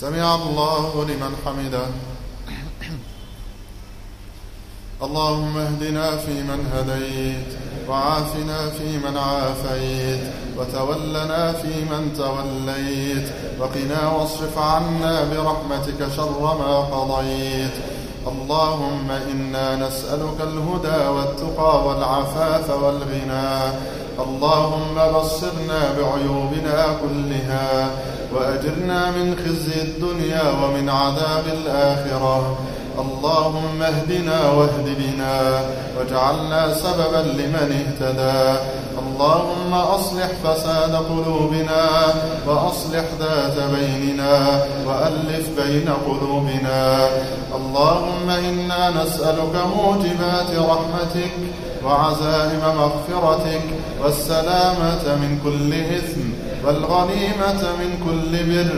سمع الله لمن حمده. اللهم اهدنا فيمن هديت وعافنا فيمن عافيت وتولنا فيمن توليت وقنا واصرف عنا برحمتك شر ما قضيت. اللهم إنا نسألك الهدى والتقى والعفاف والغنى. اللهم بصرنا بعيوبنا كلها وأجرنا من خزي الدنيا ومن عذاب الآخرة. اللهم اهدنا واهد بنا واجعلنا سببا لمن اهتدى. اللهم أصلح فساد قلوبنا وأصلح ذات بيننا وألف بين قلوبنا. اللهم إنا نسألك موجبات رحمتك وعزائم مغفرتك والسلامة من كل إثم والغنيمة من كل بر.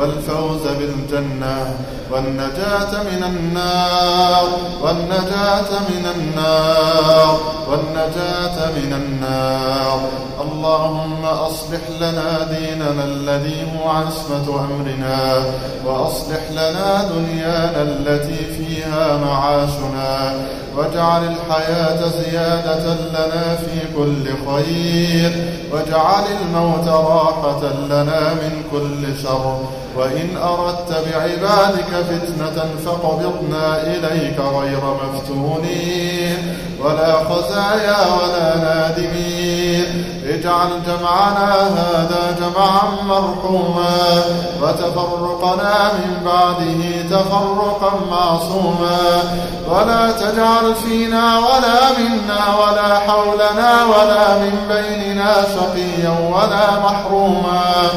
والفوز بالجنة والنجاة من النار والنجاة من النار والنجاة من النار. اللهم أصلح لنا ديننا الذي هو عصمة أمرنا وأصلح لنا دنيانا التي فيها معاشنا واجعل الحياة زيادة لنا في كل خير واجعل الموت راحة لنا من كل شر. وإن أردت بعبادك فتنة فقبضنا إليك غير مفتونين. ولا خزايا ولا نادمين. اجعل جمعنا هذا جمعا مرحوما. وتفرقنا من بعده تفرقا معصوما. ولا تجعل فينا ولا منا ولا حولنا ولا من بيننا شقيا ولا محروما.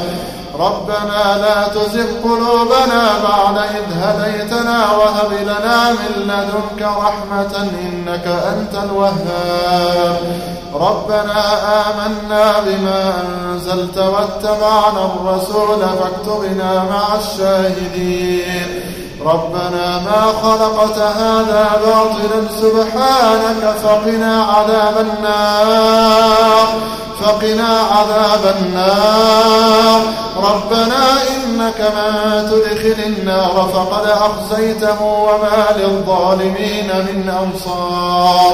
ربنا لا تزغ قلوبنا بعد إذ هديتنا وهب لنا من لدنك رحمة إنك أنت الوهاب. ربنا آمنا بما أنزلت واتبعنا الرسول فاكتبنا مع الشاهدين. ربنا ما خلقت هذا باطلا سبحانك فقنا عذاب النار. فقنا عذاب النار. ربنا إنك من تدخل النار فقد أخزيته وما للظالمين من أنصار.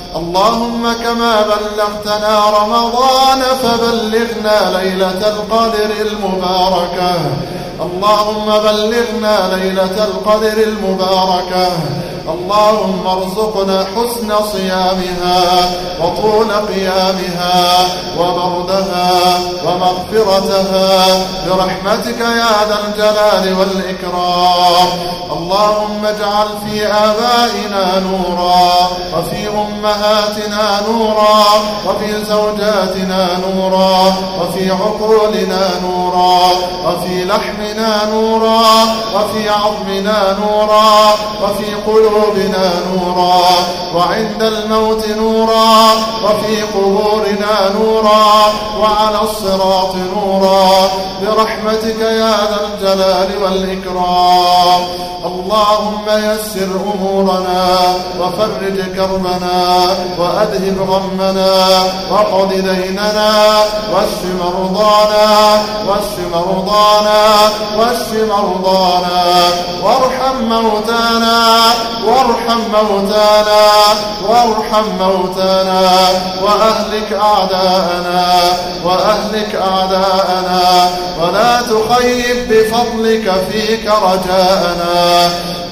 اللهم كما بلغتنا رمضان فبلغنا ليلة القدر المباركة. اللهم بلغنا ليلة القدر المباركة. اللهم ارزقنا حسن صيامها وطول قيامها وبردها ومغفرتها برحمتك يا ذا الجلال والإكرام. اللهم اجعل في آبائنا نورا وفي أمهاتنا نورا وفي زوجاتنا نورا وفي عقولنا نورا وفي لحمنا نورا وفي عظمنا نورا وفي قلوبنا نورا وعند الموت نورا وفي قبورنا نورا وعلى الصراط نورا. برحمتك يا ذا الجلال والإكرام. اللهم يسر أمورنا وفرج كربنا وأذهب غمنا وقض ديننا واشف مرضانا واشف مرضانا واشف مرضانا وارحم موتانا وارحم موتانا وارحم موتانا وأهلك أعداءنا وأهلك أعداءنا ولا تخيب بفضلك فيك رجاءنا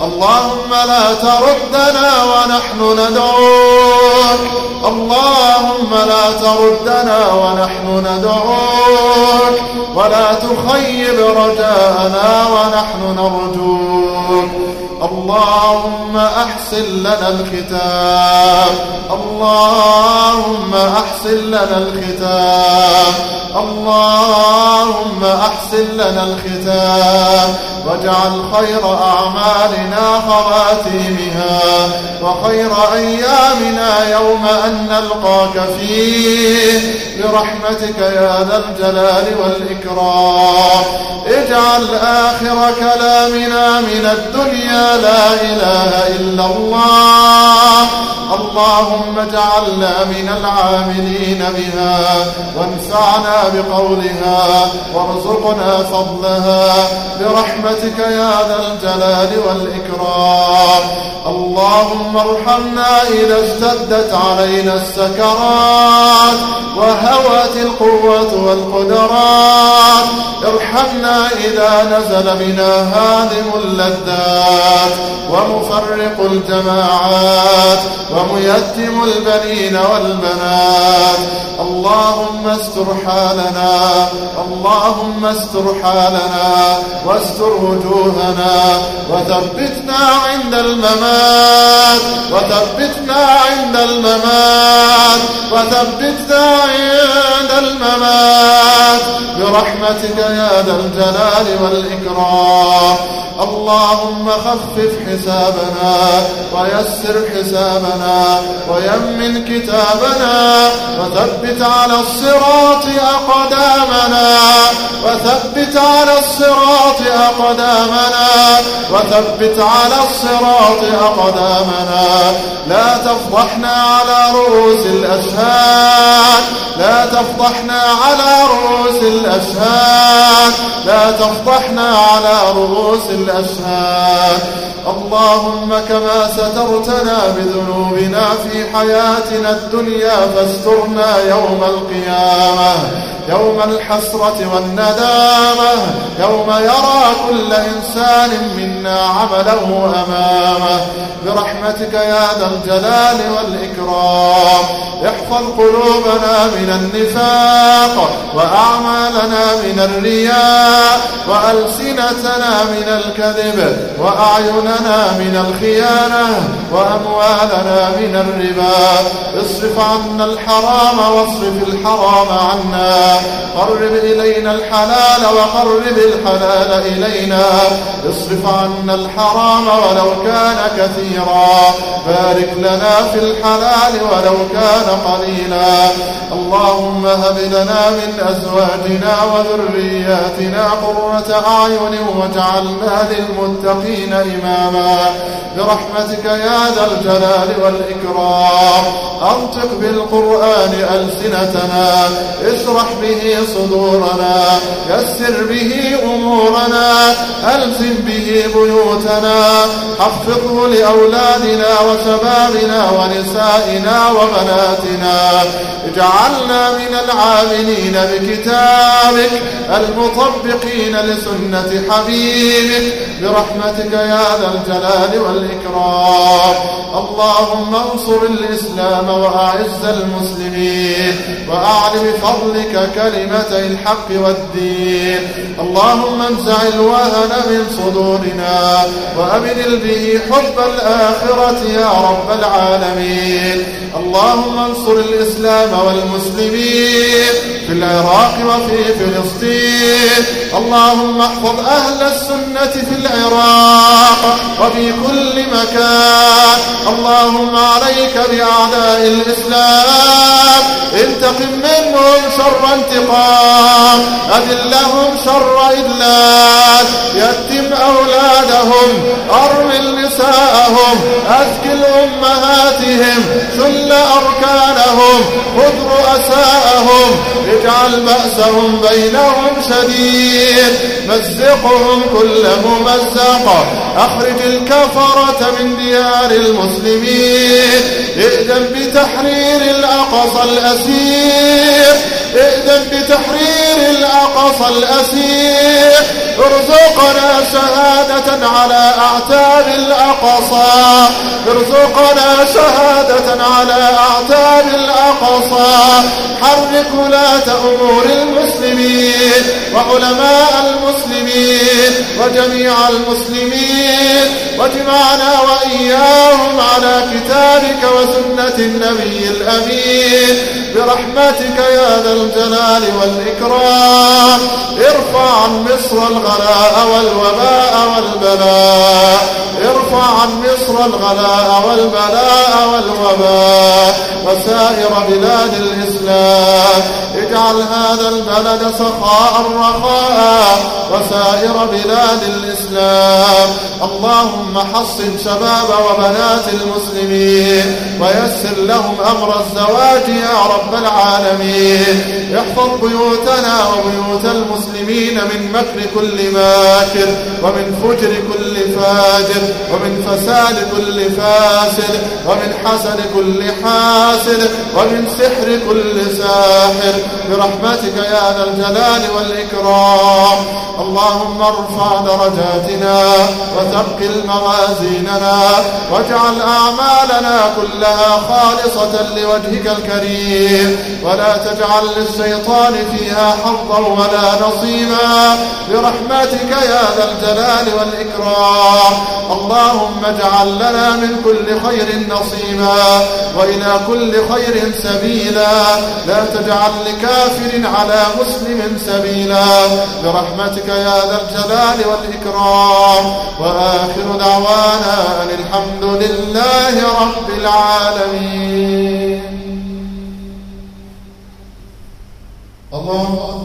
اللهم لا تردنا ونحن ندعوك اللهم لا تردنا ونحن ندعوك ولا تخيب رجاءنا ونحن نرجوك اللهم أحسن لنا الختام. اللهم أحسن لنا الختام. اللهم أحسن لنا الختام. واجعل خير أعمالنا خواتيمها وخير أيامنا يوم أن نلقاك فيه. برحمتك يا ذا الجلال والإكرام. اجعل آخر كلامنا من الدنيا لا إله إلا الله. اللهم اجعلنا من العاملين بها وانفعنا بقولها وارزقنا فضلها. برحمتك يا ذا الجلال والإكرام. اللهم ارحمنا إذا اشتدت علينا السكرات وهوت القوة والقدرات. ارحمنا إذا نزل بنا هادم اللذات. ومفرق الجماعات وميتم البنين والبنات. اللهم استر حالنا اللهم استر حالنا واستر وجوهنا وثبتنا عند الممات وثبتنا عند الممات وثبتنا عند الممات. برحمتك يا ذا الجلال والإكرام. اللهم خفف حسابنا ويسر حسابنا ويمن كتابنا وثبت على الصراط أقدامنا وثبت على الصراط أقدامنا وثبت على الصراط أقدامنا. لا تفضحنا على رؤوس الأشهاد. لا تفضحنا على رؤوس الأشهاد. لا تفضحنا على رؤوس الأشهاد اللهم كما سترتنا بذنوبنا في حياتنا الدنيا فاسترنا يوم القيامة. يوم الحسرة والندامة يوم يرى كل إنسان منا عمله أمامه. برحمتك يا ذا الجلال والإكرام. احفظ قلوبنا من النفاق وأعمالنا من الرياء وألسنتنا من الكذب وأعيننا من الخيانة وأموالنا من الربا. اصرف عنا الحرام واصرف الحرام عنا. قرب إلينا الحلال وقرب الحلال إلينا. اصرف عنا الحرام ولو كان كثيرا. بارك لنا في الحلال ولو كان قليلا. اللهم هب لنا من أزواجنا وذرياتنا قرة أعين واجعلنا للمتقين إماما. برحمتك يا ذا الجلال والإكرام. أنطق بالقرآن ألسنتنا. اشرح به صدورنا يسر به أمورنا ألزم به بيوتنا حفظه لأولادنا وشبابنا ونسائنا وبناتنا. اجعلنا من العاملين بكتابك المطبقين لسنة حبيبك. برحمتك يا ذا الجلال والإكرام. اللهم انصر الإسلام وأعز المسلمين وأعل بفضلك كلمتي الحق والدين. اللهم انزع الوهن من صدورنا وأبدل به حب الآخرة يا رب العالمين. اللهم انصر الإسلام والمسلمين في العراق وفي فلسطين. اللهم احفظ أهل السنة في العراق وفي كل مكان. اللهم عليك بأعداء الإسلام. انتقم منهم شر انتقام. أذلهم شر إذلال. يتم أولادهم. أرمل نساءهم. أثكل أمهاتهم شل أركانهم. خذ رؤساءهم اجعل بأسهم بينهم شديد. مزقهم كل ممزق. أخرج الكفرة من ديار المسلمين. ائذن بتحرير الأقصى الأسير. ائذن بتحرير الأقصى الأسير. ارزقنا شهادة على أعتاب الأقصى. ارزقنا شهادة على أعتاب الأقصى. حرك ولاة أمور المسلمين وعلماء المسلمين وجميع المسلمين. واجمعنا وإياهم على كتابك وسنة النبي الأمين. برحمتك يا ذا الجلال والإكرام. ارفع عن مصر الغلاء والوباء والبلاء. ارفع عن مصر الغلاء والبلاء والوباء. وسائر بلاد الإسلام. اجعل هذا البلد سخاء رخاء وسائر بلاد الإسلام. اللهم حصن شباب وبنات المسلمين ويسر لهم أمر الزواج يا رب العالمين. احفظ بيوتنا وبيوت المسلمين من مكر كل ماكر ومن فجر كل فاجر ومن فساد كل فاسد ومن حسد كل حاسد ومن سحر كل ساحر. برحمتك يا ذا الجلال والإكرام. اللهم ارفع درجاتنا وثقل موازيننا واجعل أعمالنا كلها خالصة لوجهك الكريم. ولا تجعل للشيطان فيها حظا ولا نصيبا. برحمتك يا ذا الجلال والإكرام. اللهم اجعل لنا من كل خير نصيبا وإلى كل خير سبيلا. لا تجعل لكافر على مسلم سبيلا. برحمتك يا ذا الجلال والإكرام. وآخر دعوانا أن الحمد لله رب العالمين. الله